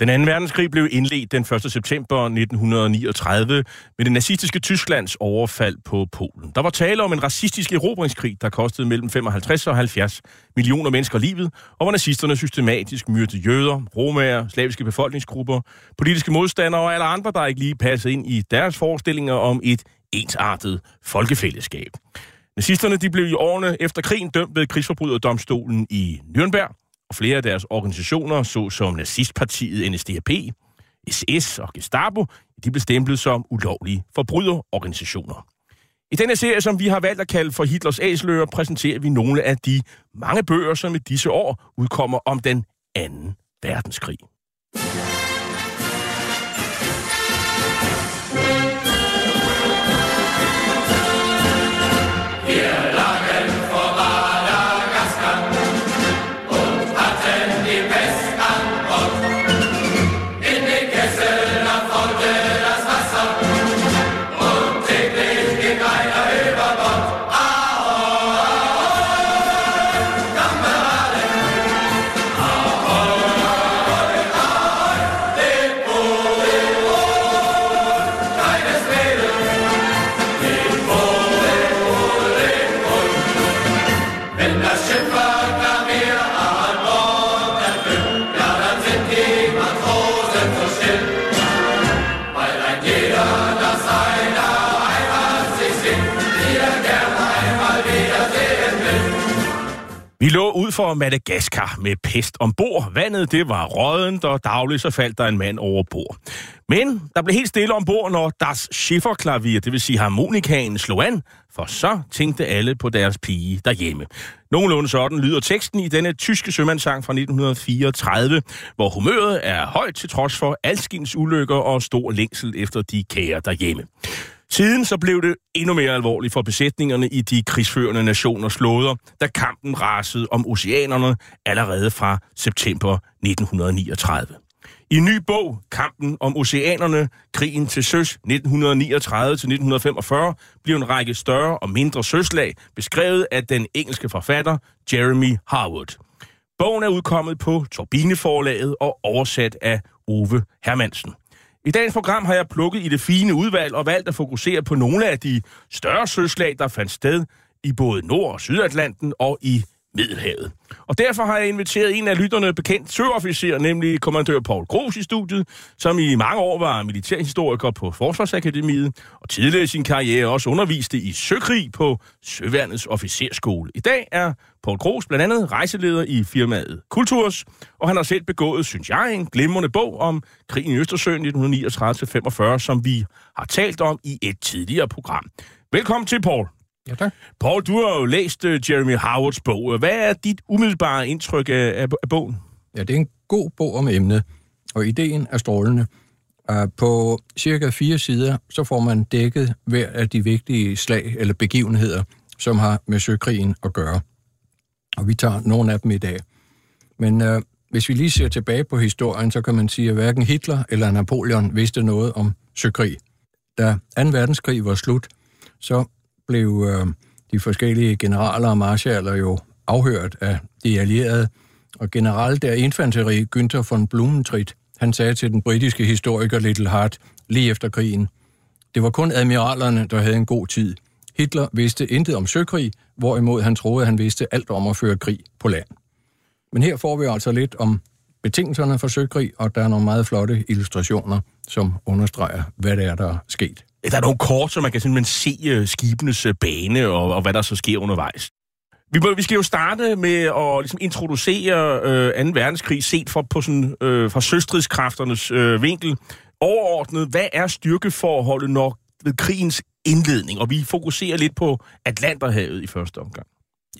Den anden verdenskrig blev indledt den 1. september 1939 med det nazistiske Tysklands overfald på Polen. Der var tale om en racistisk erobringskrig, der kostede mellem 55 og 70 millioner mennesker livet, og hvor nazisterne systematisk myrdede jøder, romager, slaviske befolkningsgrupper, politiske modstandere og alle andre, der ikke lige passede ind i deres forestillinger om et ensartet folkefællesskab. Nazisterne de blev i årene efter krigen dømt ved krigsforbryderdomstolen i Nürnberg, og flere af deres organisationer, såsom nazistpartiet NSDAP, SS og Gestapo, de blev stemplet som ulovlige forbryderorganisationer. I denne serie, som vi har valgt at kalde for Hitlers æsler, præsenterer vi nogle af de mange bøger, som i disse år udkommer om den anden verdenskrig. For Madagaskar med pest ombord. Vandet det var rådent, og dagligt så faldt der en mand over bord. Men der blev helt stille ombord, når deres Schifferklavier, det vil sige harmonikaen, slog an, for så tænkte alle på deres pige derhjemme. Nogenlunde sådan lyder teksten i denne tyske sømandssang fra 1934, hvor humøret er højt til trods for alskins ulykker og stor længsel efter de kære derhjemme. Siden så blev det endnu mere alvorligt for besætningerne i de krigsførende nationers flåder, da kampen rasede om oceanerne allerede fra september 1939. I en ny bog, Kampen om Oceanerne, Krigen til Søs 1939-1945, blev en række større og mindre søslag beskrevet af den engelske forfatter Jeremy Harwood. Bogen er udkommet på Torbineforlaget og oversat af Ove Hermansen. I dagens program har jeg plukket i det fine udvalg og valgt at fokusere på nogle af de større søslag, der fandt sted i både Nord- og Sydatlanten og i Middelhavet. Og derfor har jeg inviteret en af lytterne bekendt søofficer, nemlig kommandør Paul Gros i studiet, som i mange år var militærhistoriker på Forsvarsakademiet, og tidligere i sin karriere også underviste i søkrig på Søværnets officerskole. I dag er Paul Gros blandt andet rejseleder i firmaet Kulturs, og han har selv begået, synes jeg, en glimrende bog om krigen i Østersøen 1939-45, som vi har talt om i et tidligere program. Velkommen til, Paul. Ja, tak. Paul, du har jo læst uh, Jeremy Howards bog. Hvad er dit umiddelbare indtryk af, af, af bogen? Ja, det er en god bog om emnet, og ideen er strålende. Uh, på cirka fire sider, så får man dækket hver af de vigtige slag eller begivenheder, som har med søkrigen at gøre. Og vi tager nogle af dem i dag. Men uh, hvis vi lige ser tilbage på historien, så kan man sige, at hverken Hitler eller Napoleon vidste noget om søkrig. Da 2. verdenskrig var slut, så blev øh, de forskellige generaler og marshaller jo afhørt af de allierede, og general der infanteri, Günther von Blumentritt, han sagde til den britiske historiker Little Hart lige efter krigen, det var kun admiralerne, der havde en god tid. Hitler vidste intet om søkrig, hvorimod han troede, han vidste alt om at føre krig på land. Men her får vi altså lidt om betingelserne for søkrig, og der er nogle meget flotte illustrationer, som understreger, hvad det er, der er sket. Der er nogle kort, så man kan simpelthen se øh, skibenes øh, bane og, og hvad der så sker undervejs. Vi, må, vi skal jo starte med at ligesom, introducere øh, 2. verdenskrig set fra, på sådan, øh, fra søstridskræfternes øh, vinkel. Overordnet, hvad er styrkeforholdet, når ved krigens indledning? Og vi fokuserer lidt på Atlanterhavet i første omgang.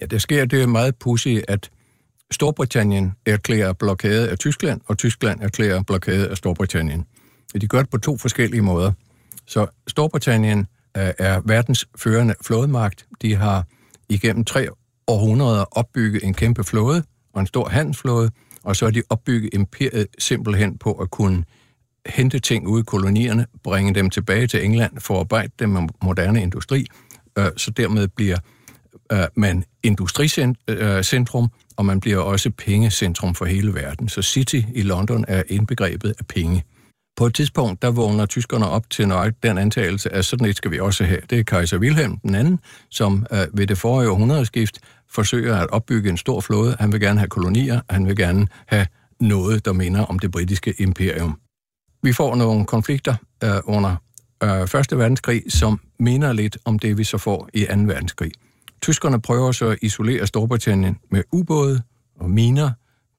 Ja, det sker det er meget pudsigt, at Storbritannien erklærer blokade af Tyskland, og Tyskland erklærer blokade af Storbritannien. De gør det på to forskellige måder. Så Storbritannien øh, er verdens førende flådemagt. De har igennem tre århundreder opbygget en kæmpe flåde og en stor handelsflåde, og så har de opbygget imperiet simpelthen på at kunne hente ting ud i kolonierne, bringe dem tilbage til England, forarbejde dem med moderne industri, øh, så dermed bliver øh, man industricentrum, og man bliver også pengecentrum for hele verden. Så City i London er indbegrebet af penge. På et tidspunkt, der vågner tyskerne op til nøjagtigt den antagelse, at sådan et skal vi også have. Det er kejser Wilhelm den anden, som øh, ved det forrige århundredeskift forsøger at opbygge en stor flåde. Han vil gerne have kolonier, han vil gerne have noget, der minder om det britiske imperium. Vi får nogle konflikter øh, under øh, Første verdenskrig, som minder lidt om det, vi så får i 2. verdenskrig. Tyskerne prøver så at isolere Storbritannien med ubåde og miner,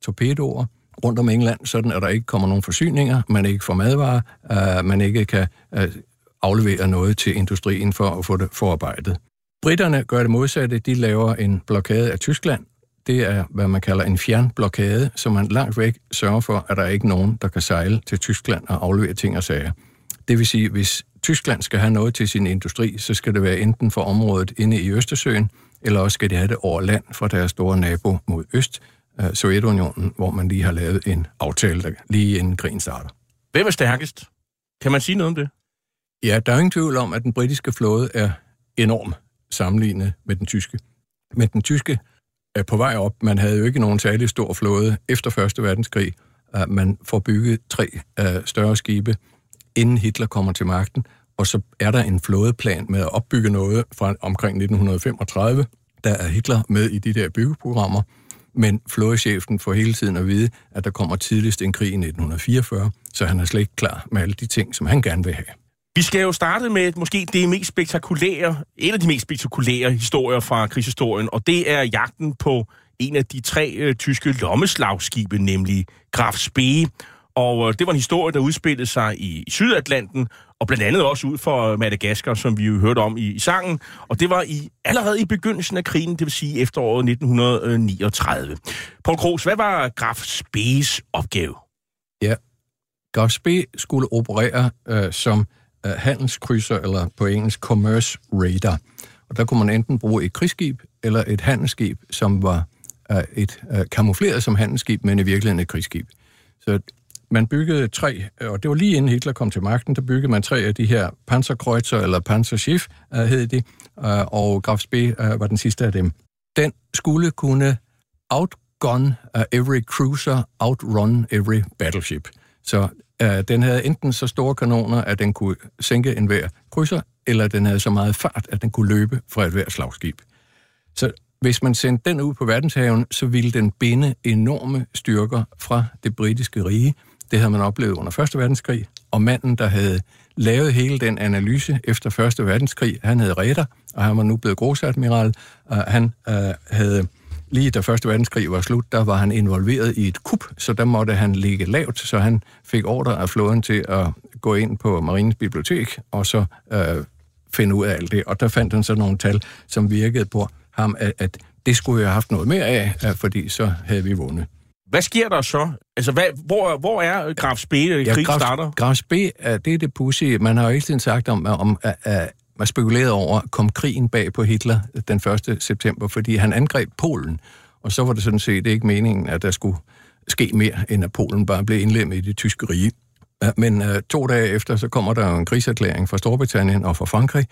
torpedoer rundt om England, sådan at der ikke kommer nogen forsyninger, man ikke får madvarer, øh, man ikke kan øh, aflevere noget til industrien for at få det forarbejdet. Britterne gør det modsatte. De laver en blokade af Tyskland. Det er, hvad man kalder en fjernblokade, så man langt væk sørger for, at der ikke er nogen, der kan sejle til Tyskland og aflevere ting og sager. Det vil sige, hvis Tyskland skal have noget til sin industri, så skal det være enten for området inde i Østersøen, eller også skal de have det over land fra deres store nabo mod øst, øh, Sovjetunionen, hvor man lige har lavet en aftale, der lige inden krigen starter. Hvem er stærkest? Kan man sige noget om det? Ja, der er ingen tvivl om, at den britiske flåde er enorm sammenlignet med den tyske. Men den tyske er på vej op. Man havde jo ikke nogen særlig stor flåde efter 1. verdenskrig. Man får bygget tre øh, større skibe, inden Hitler kommer til magten, og så er der en flådeplan med at opbygge noget fra omkring 1935. Der er Hitler med i de der byggeprogrammer, men flådechefen får hele tiden at vide, at der kommer tidligst en krig i 1944, så han er slet ikke klar med alle de ting, som han gerne vil have. Vi skal jo starte med måske det mest spektakulære, en af de mest spektakulære historier fra krigshistorien, og det er jagten på en af de tre øh, tyske lommeslagskibe, nemlig Graf Spee. Og øh, det var en historie, der udspillede sig i, i Sydatlanten, og blandt andet også ud for øh, Madagaskar, som vi jo hørte om i, i sangen. Og det var i allerede i begyndelsen af krigen, det vil sige efteråret 1939. Paul Kroos, hvad var Graf Spees opgave? Ja, Graf Spee skulle operere øh, som øh, handelskrydser, eller på engelsk commerce raider. Og der kunne man enten bruge et krigsskib eller et handelsskib, som var øh, et øh, kamufleret som handelsskib, men i virkeligheden et krigsskib. Så man byggede tre, øh, og det var lige inden Hitler kom til magten, der byggede man tre af de her Panzerkreuzer, eller Panzerschiff, uh, øh, hed de, uh, og Graf Spee uh, var den sidste af dem. Den skulle kunne outgun uh, every cruiser, outrun every battleship. Så uh, den havde enten så store kanoner, at den kunne sænke enhver krydser, eller den havde så meget fart, at den kunne løbe fra et hver slagskib. Så hvis man sendte den ud på verdenshaven, så ville den binde enorme styrker fra det britiske rige, det havde man oplevet under 1. verdenskrig, og manden, der havde lavet hele den analyse efter 1. verdenskrig, han hed Reder, og han var nu blevet grosadmiral, og han øh, havde lige da 1. verdenskrig var slut, der var han involveret i et kup, så der måtte han ligge lavt, så han fik ordre af flåden til at gå ind på Marines Bibliotek, og så øh, finde ud af alt det. Og der fandt han så nogle tal, som virkede på ham, at, at det skulle jeg have haft noget mere af, øh, fordi så havde vi vundet. Hvad sker der så? Altså, hvad, hvor, hvor er Graf Spee, ja, krig Graf, starter? Graf Spee, det er det pussy. Man har jo hele tiden sagt om, om at, at man spekulerede over, kom krigen bag på Hitler den 1. september, fordi han angreb Polen, og så var det sådan set ikke meningen, at der skulle ske mere, end at Polen bare blev indlemmet i det tyske rige. Men uh, to dage efter, så kommer der en krigserklæring fra Storbritannien og fra Frankrig,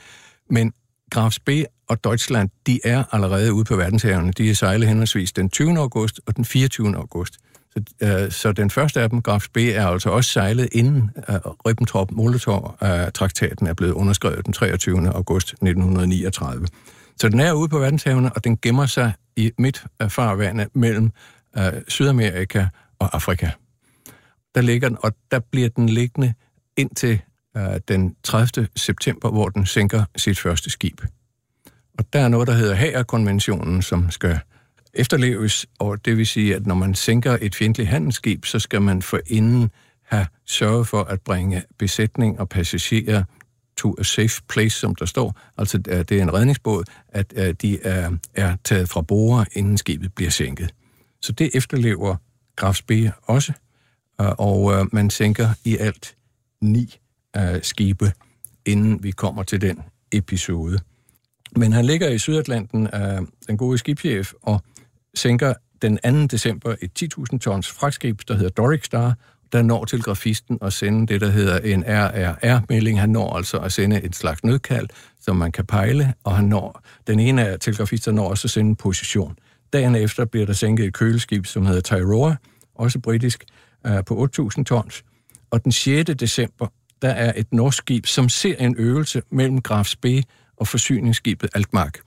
men Graf Spee og Deutschland, de er allerede ude på verdenshavene. De er sejlet henholdsvis den 20. august og den 24. august. Så, øh, så den første af dem, Grafs B, er altså også sejlet inden øh, Ribbentrop-Molotov-traktaten øh, er blevet underskrevet den 23. august 1939. Så den er ude på verdenshavene, og den gemmer sig i midt af farvandet mellem øh, Sydamerika og Afrika. Der ligger den, og der bliver den liggende indtil øh, den 30. september, hvor den sænker sit første skib. Og der er noget, der hedder Hager-konventionen, som skal efterleves, og det vil sige, at når man sænker et fjendtligt handelsskib, så skal man forinden have sørget for at bringe besætning og passagerer to a safe place, som der står. Altså, øh, det er en redningsbåd, at øh, de er, er taget fra borer, inden skibet bliver sænket. Så det efterlever Graf også, øh, og man sænker i alt ni skibe, inden vi kommer til den episode. Men han ligger i Sydatlanten, af den gode skibschef, og sænker den 2. december et 10.000 tons fragtskib, der hedder Doric Star, der når til grafisten at sende det, der hedder en RRR-melding. Han når altså at sende et slags nødkald, som man kan pejle, og han når, den ene af telegrafisterne når også at sende en position. Dagen efter bliver der sænket et køleskib, som hedder Tyroa, også britisk, øh, på 8.000 tons. Og den 6. december, der er et norsk skib, som ser en øvelse mellem Graf B og forsyningsskibet Altmark.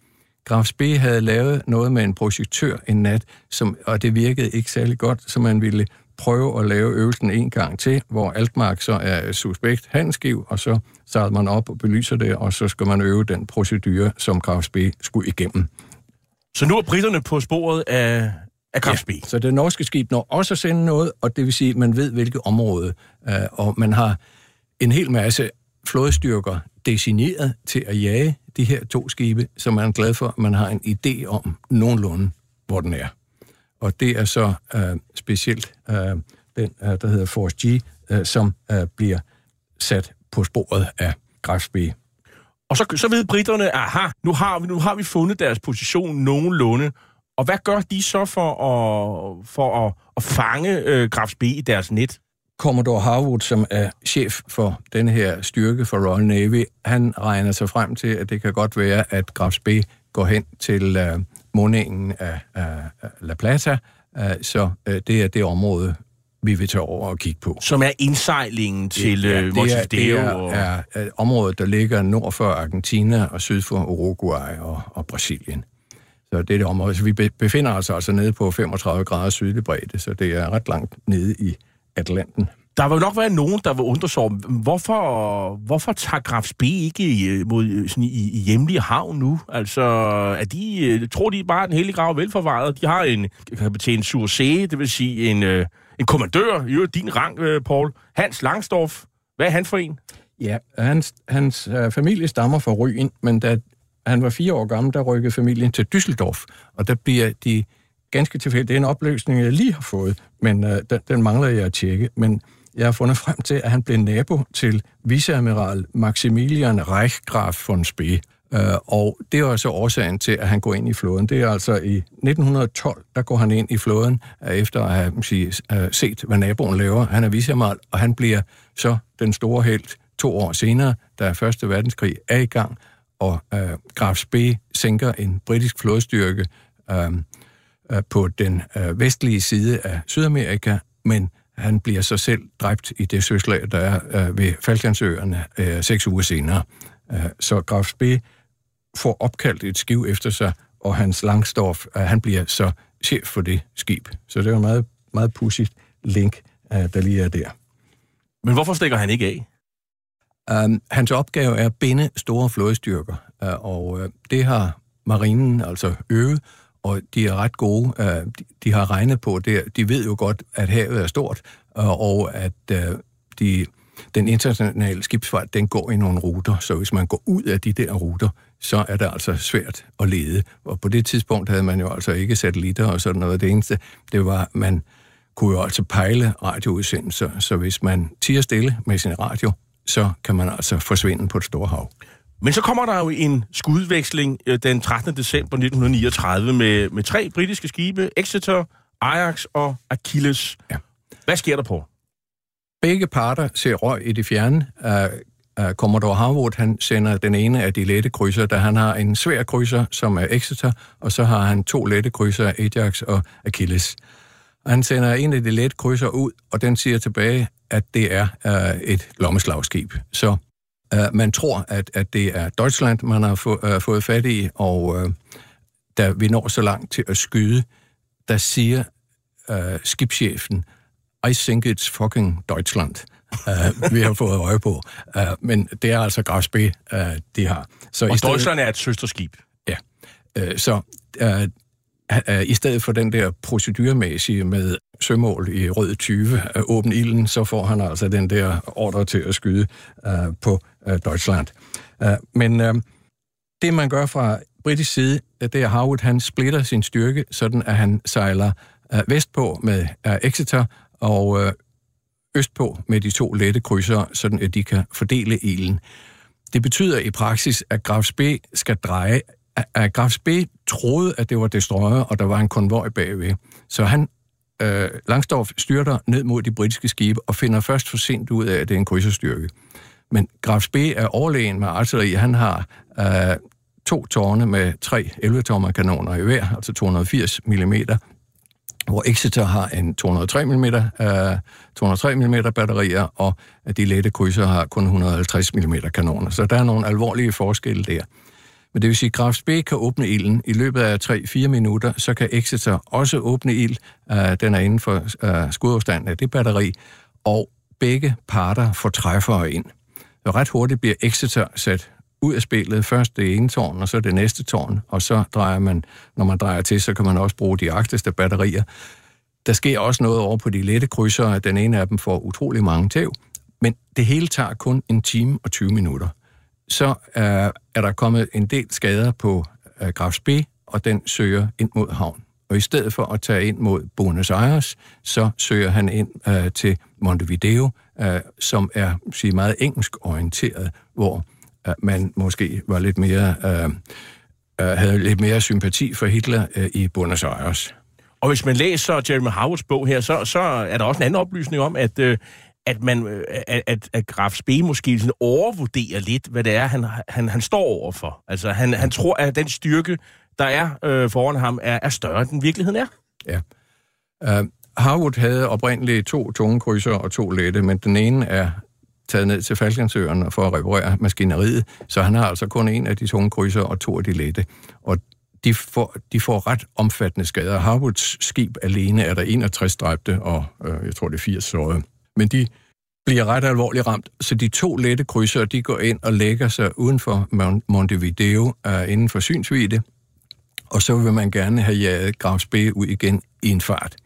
Graf B havde lavet noget med en projektør en nat, som, og det virkede ikke særlig godt, så man ville prøve at lave øvelsen en gang til, hvor Altmark så er suspekt handelsskiv, og så starter man op og belyser det, og så skal man øve den procedure, som Graf B skulle igennem. Så nu er britterne på sporet af, af Graf B. Ja, så det norske skib når også at sende noget, og det vil sige, at man ved, hvilket område, øh, og man har en hel masse flådestyrker designeret til at jage de her to skibe, så man er glad for, at man har en idé om nogenlunde, hvor den er. Og det er så øh, specielt øh, den, øh, der hedder Force G, øh, som øh, bliver sat på sporet af Graf B. Og så, så ved britterne, aha, nu har, vi, nu har vi fundet deres position nogenlunde. Og hvad gør de så for at, for at, at fange øh, Graf B i deres net? Commodore Harwood, som er chef for den her styrke for Royal Navy, han regner sig frem til, at det kan godt være, at Graf B går hen til øh, mundingen af, af, af La Plata, øh, så øh, det er det område, vi vil tage over og kigge på. Som er indsejlingen til ja, øh, Montevideo? Det er, og... er, er området, der ligger nord for Argentina og syd for Uruguay og, og Brasilien. Så det er det område. Så vi befinder os altså nede på 35 grader sydlig bredde, så det er ret langt nede i Atlanten. Der vil nok være nogen, der vil undre sig hvorfor, hvorfor tager Graf B ikke øh, mod, sådan, i, i hjemlige havn nu? Altså, er de, øh, tror de bare, at den hele grav er velforvaret? De har en kapitæn Sursé, det vil sige en, øh, en kommandør, i din rang, Paul, Hans Langsdorff. Hvad er han for en? Ja, hans, hans familie stammer fra Ryen, men da han var fire år gammel, der rykkede familien til Düsseldorf, og der bliver de ganske tilfældigt. Det er en opløsning, jeg lige har fået, men øh, den, den mangler jeg at tjekke. Men jeg har fundet frem til, at han blev nabo til viceadmiral Maximilian Reichgraf von Spee. Øh, og det er altså årsagen til, at han går ind i flåden. Det er altså i 1912, der går han ind i flåden, øh, efter at have sige, øh, set, hvad naboen laver. Han er viceadmiral, og han bliver så den store helt to år senere, da Første Verdenskrig er i gang, og øh, Graf Spee sænker en britisk flådestyrke øh, på den uh, vestlige side af Sydamerika, men han bliver så selv dræbt i det søslag, der er øh, ved Falklandsøerne øh, seks uger senere. Øh, så Graf B. får opkaldt et skiv efter sig, og hans Langsdorff, øh, han bliver så chef for det skib. Så det er en meget, meget pudsigt link, øh, der lige er der. Men hvorfor stikker han ikke af? Um, hans opgave er at binde store flådestyrker, og det har marinen altså øvet, og de er ret gode. Øh, de har regnet på det. De ved jo godt, at havet er stort, øh, og at øh, de, den internationale skibsfart, den går i nogle ruter, så hvis man går ud af de der ruter, så er det altså svært at lede. Og på det tidspunkt havde man jo altså ikke satellitter og sådan noget. Det eneste, det var, man kunne jo altså pejle radioudsendelser, så hvis man tiger stille med sin radio, så kan man altså forsvinde på et stort hav. Men så kommer der jo en skudveksling øh, den 13. december 1939 med, med tre britiske skibe, Exeter, Ajax og Achilles. Ja. Hvad sker der på? Begge parter ser røg i det fjerne. Uh, uh, Commodore Harwood, han sender den ene af de lette krydser, da han har en svær krydser, som er Exeter, og så har han to lette krydser, Ajax og Achilles. Han sender en af de lette krydser ud, og den siger tilbage, at det er uh, et lommeslagskib. Så Uh, man tror, at, at det er Deutschland, man har få, uh, fået fat i, og uh, da vi når så langt til at skyde, der siger uh, skibschefen, I think it's fucking Deutschland. Uh, vi har fået øje på. Uh, men det er altså Graf B, uh, de har. Så og stedet, Deutschland er et søsterskib. Ja. Uh, så uh, i stedet for den der procedurmæssige med sømål i rød 20 at åbne ilden, så får han altså den der ordre til at skyde uh, på uh, Deutschland. Uh, men uh, det, man gør fra britisk side, det er, at Howard han splitter sin styrke, sådan at han sejler uh, vestpå med uh, Exeter, og uh, østpå med de to lette krydser, sådan at de kan fordele ilden. Det betyder i praksis, at Graf Spee skal dreje at Graf Spee troede, at det var destroyer, og der var en konvoj bagved. Så han, øh, Langsdorff, styrter ned mod de britiske skibe og finder først for sent ud af, at det er en krydserstyrke. Men Graf Spee er overlegen med artilleri. Han har øh, to tårne med tre 11-tommer kanoner i hver, altså 280 mm, hvor Exeter har en 203 mm, øh, 203 mm batterier, og de lette krydser har kun 150 mm kanoner. Så der er nogle alvorlige forskelle der. Men det vil sige, at Graf Spee kan åbne ilden i løbet af 3-4 minutter, så kan Exeter også åbne ild. Øh, den er inden for øh, skudafstanden af det batteri, og begge parter får træffere ind. Så ret hurtigt bliver Exeter sat ud af spillet. Først det ene tårn, og så det næste tårn, og så drejer man, når man drejer til, så kan man også bruge de agteste batterier. Der sker også noget over på de lette krydser, den ene af dem får utrolig mange tæv, men det hele tager kun en time og 20 minutter. Så er, er der kommet en del skader på øh, Grafs B, og den søger ind mod havn. Og i stedet for at tage ind mod Buenos Aires, så søger han ind øh, til Montevideo, uh, som er sige, meget engelsk orienteret, hvor uh, man måske var lidt mere, uh, uh, havde lidt mere sympati for Hitler uh, i Buenos Aires. Og hvis man læser Jeremy Howards bog her, så, så er der også en anden oplysning om, at, øh, at, man, at, at, at Graf Spee måske sådan overvurderer lidt, hvad det er, han, han, han står overfor. Altså, han, han tror, at den styrke, der er øh, foran ham, er, er større, end den virkeligheden er. Ja. Uh, Harwood havde oprindeligt to tunge krydser og to lette, men den ene er taget ned til Falklandsøerne for at reparere maskineriet, så han har altså kun en af de tunge krydser og to af de lette. Og de får, de får ret omfattende skader. Harwoods skib alene er der 61 dræbte, og øh, jeg tror det er 80 sårede. Men de bliver ret alvorligt ramt, så de to lette krydser, de går ind og lægger sig uden for Montevideo, øh, inden for synsvide, og så vil man gerne have jaget Graf B ud igen i en fart.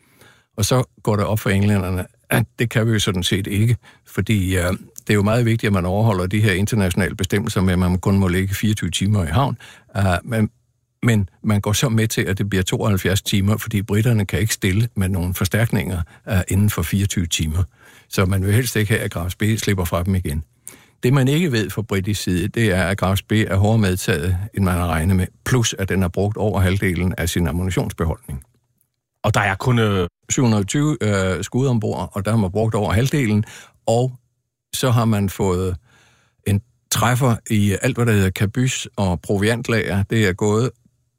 Og så går det op for englænderne, at det kan vi jo sådan set ikke, fordi øh, det er jo meget vigtigt, at man overholder de her internationale bestemmelser med, at man kun må ligge 24 timer i havn. Uh, men men man går så med til, at det bliver 72 timer, fordi britterne kan ikke stille med nogle forstærkninger uh, inden for 24 timer. Så man vil helst ikke have, at Graf B slipper fra dem igen. Det, man ikke ved fra britisk side, det er, at Graf B er hårdere medtaget, end man har regnet med, plus at den har brugt over halvdelen af sin ammunitionsbeholdning. Og der er kun... Øh... 720 øh, skud ombord, og der har man brugt over halvdelen, og så har man fået en træffer i alt, hvad der hedder kabys og proviantlager. Det er gået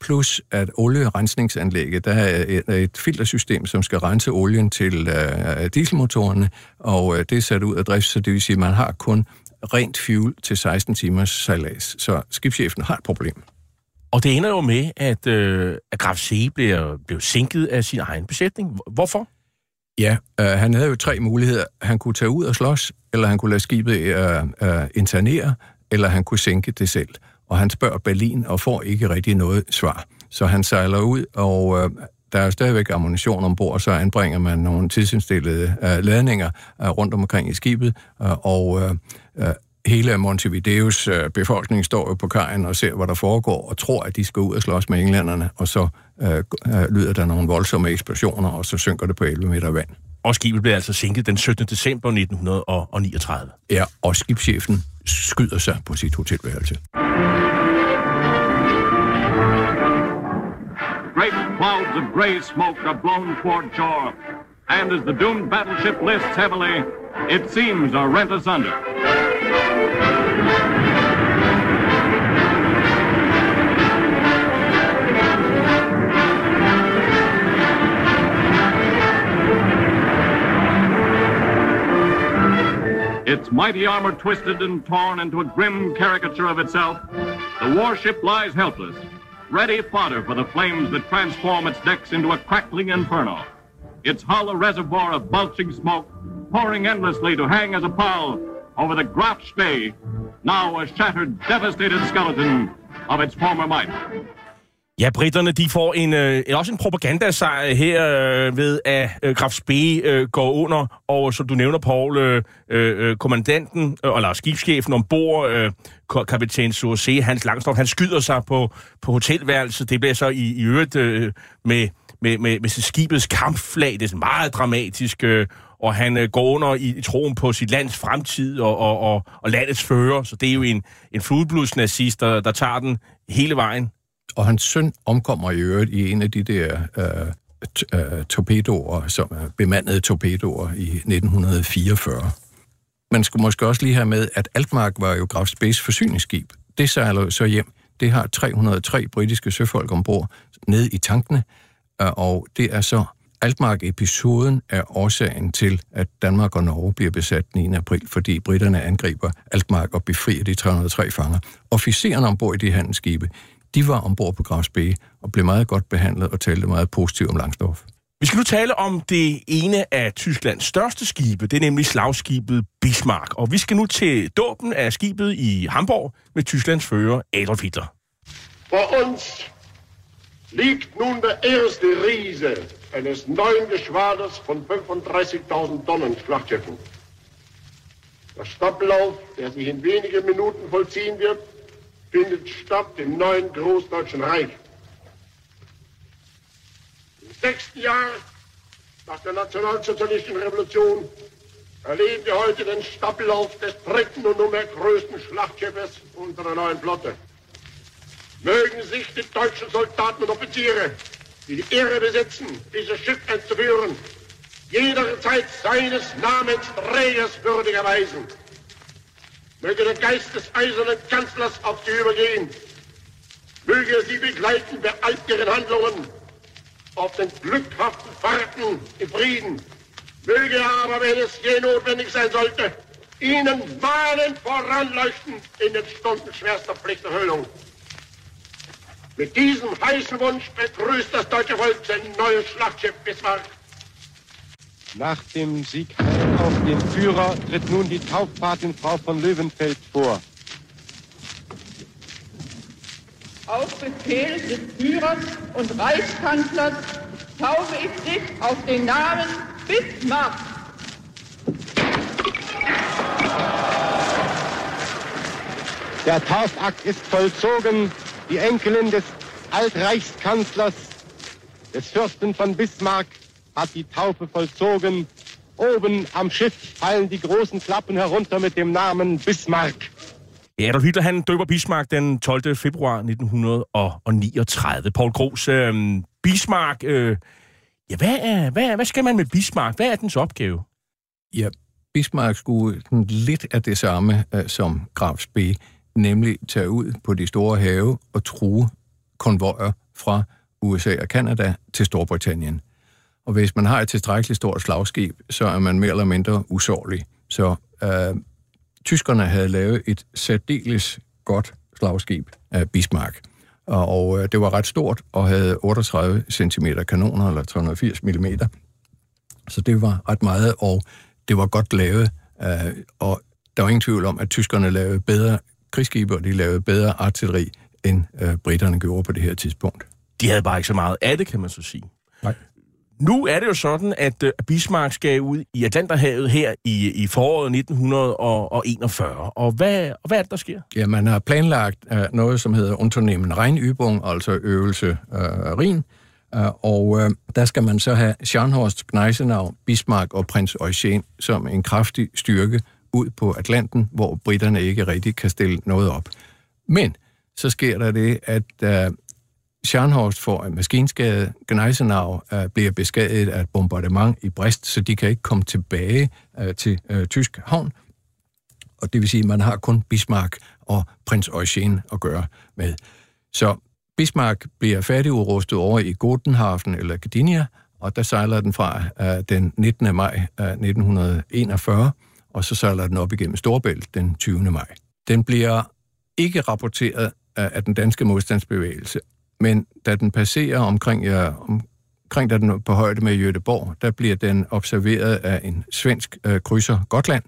plus at olierensningsanlægget, der er et, et filtersystem, som skal rense olien til øh, dieselmotorerne, og øh, det er sat ud af drift, så det vil sige, at man har kun rent fuel til 16 timers sejlads. Så skibschefen har et problem. Og det ender jo med, at, øh, at Graf C bliver, bliver sænket af sin egen besætning. Hvorfor? Ja, øh, han havde jo tre muligheder. Han kunne tage ud og slås, eller han kunne lade skibet øh, øh, internere, eller han kunne sænke det selv og han spørger Berlin og får ikke rigtig noget svar. Så han sejler ud, og øh, der er stadigvæk ammunition ombord, så anbringer man nogle tidsindstillede øh, ladninger øh, rundt omkring i skibet, øh, og øh, øh hele Montevideos øh, befolkning står jo på kajen og ser, hvad der foregår, og tror, at de skal ud og slås med englænderne, og så øh, øh, lyder der nogle voldsomme eksplosioner, og så synker det på 11 meter vand. Og skibet blev altså sænket den 17. december 1939. Ja, og skibschefen skyder sig på sit hotelværelse. Great clouds of gray smoke are blown toward shore, and as the doomed battleship lists heavily, its seams are rent asunder. Its mighty armor twisted and torn into a grim caricature of itself, the warship lies helpless, ready fodder for the flames that transform its decks into a crackling inferno. Its hull a reservoir of belching smoke, pouring endlessly to hang as a pall over the Graf Spee, now a shattered, devastated skeleton of its former might. Ja, britterne de får en, øh, også en propagandasejr her øh, ved, at øh, Graf Spee øh, går under, og som du nævner, Paul, øh, øh, øh, kommandanten, øh, eller skibschefen ombord, øh, kaptajn Suose, Hans Langstrup, han skyder sig på, på hotelværelset. Det bliver så i, i øvrigt øh, med, med, med, med skibets kampflag. Det er meget dramatisk, øh, og han øh, går under i, i troen på sit lands fremtid og, og, og, og landets fører, så det er jo en, en fuldblodsnazist, der, der tager den hele vejen. Og hans søn omkommer i øvrigt i en af de der øh, øh, torpedoer, som er bemandede torpedoer i 1944. Man skulle måske også lige have med, at Altmark var jo Graf Space forsyningsskib. Det sejler så hjem. Det har 303 britiske søfolk ombord ned i tankene, øh, og det er så Altmark-episoden er årsagen til, at Danmark og Norge bliver besat den 9. april, fordi britterne angriber Altmark og befrier de 303 fanger. Officererne ombord i de handelsskibe, de var ombord på Grafs Bay og blev meget godt behandlet og talte meget positivt om Langsdorff. Vi skal nu tale om det ene af Tysklands største skibe, det er nemlig slagskibet Bismarck. Og vi skal nu til dåben af skibet i Hamburg med Tysklands fører Adolf Hitler. Vor uns liegt nun der erste Riese eines neuen Geschwaders von 35.000 Tonnen Schlachtschiffen. Der Stappellauf, der sich in wenige Minuten vollziehen wird, findet statt im neuen Großdeutschen Reich. Im sechsten Jahr nach der nationalsozialistischen Revolution erleben wir heute den Stappellauf des dritten und nunmehr größten Schlachtschiffes unserer neuen Flotte. Mögen sich die deutschen Soldaten und Offiziere, die die Ehre besitzen, dieses Schiff einzuführen, jederzeit seines Namens Trägers würdig erweisen. Möge der Geist des eisernen Kanzlers auf sie übergehen. Möge sie begleiten bei all ihren Handlungen auf den glückhaften Fahrten im Frieden. Möge er aber, wenn es je notwendig sein sollte, ihnen mahnend voranleuchten in den Stunden schwerster Pflichterfüllung. Mit diesem heißen Wunsch begrüßt das deutsche Volk sein neues Schlachtschiff Bismarck. Nach dem Sieg auf den Führer tritt nun die Taufpatin Frau von Löwenfeld vor. Auf Befehl des Führers und Reichskanzlers taufe ich dich auf den Namen Bismarck. Der Taufakt ist vollzogen. Die Enkelin des Altreichskanzlers, des Fürsten von Bismarck, hat die Taufe vollzogen. Oben am Schiff fallen die großen Klappen herunter mit dem Namen Bismarck. Ja, Adolf Hitler han døber Bismarck den 12. februar 1939. Paul Gros, øh, Bismarck, øh, ja, hvad, er, hvad, hvad skal man med Bismarck? Hvad er dens opgave? Ja, Bismarck skulle lidt af det samme uh, som Grafs B, nemlig tage ud på de store have og true konvojer fra USA og Kanada til Storbritannien. Og hvis man har et tilstrækkeligt stort slagskib, så er man mere eller mindre usårlig. Så øh, tyskerne havde lavet et særdeles godt slagskib af Bismarck. Og, og øh, det var ret stort og havde 38 cm kanoner, eller 380 mm. Så det var ret meget, og det var godt lavet. Øh, og der var ingen tvivl om, at tyskerne lavede bedre krigsskibe, og de lavede bedre artilleri, end øh, britterne gjorde på det her tidspunkt. De havde bare ikke så meget af det, kan man så sige. Nej. Nu er det jo sådan, at øh, Bismarck skal ud i Atlanterhavet her i, i foråret 1941. Og hvad, og hvad er det, der sker? Ja, man har planlagt uh, noget, som hedder Unternehmen Rheinübung, altså øvelse uh, Rhin. Uh, og uh, der skal man så have Scharnhorst, Gneisenau, Bismarck og prins Eugen som en kraftig styrke ud på Atlanten, hvor britterne ikke rigtig kan stille noget op. Men så sker der det, at uh, Scharnhorst får en maskinskade, Gneisenau uh, bliver beskadiget af et bombardement i Brest, så de kan ikke komme tilbage uh, til uh, Tysk havn. Og det vil sige, at man har kun Bismarck og prins Eugen at gøre med. Så Bismarck bliver færdigudrustet over i Gotenhafen eller Gdynia, og der sejler den fra uh, den 19. maj uh, 1941, og så sejler den op igennem Storbælt den 20. maj. Den bliver ikke rapporteret af den danske modstandsbevægelse, men da den passerer omkring, ja, omkring da den er på højde med Göteborg, der bliver den observeret af en svensk øh, krydser Gotland,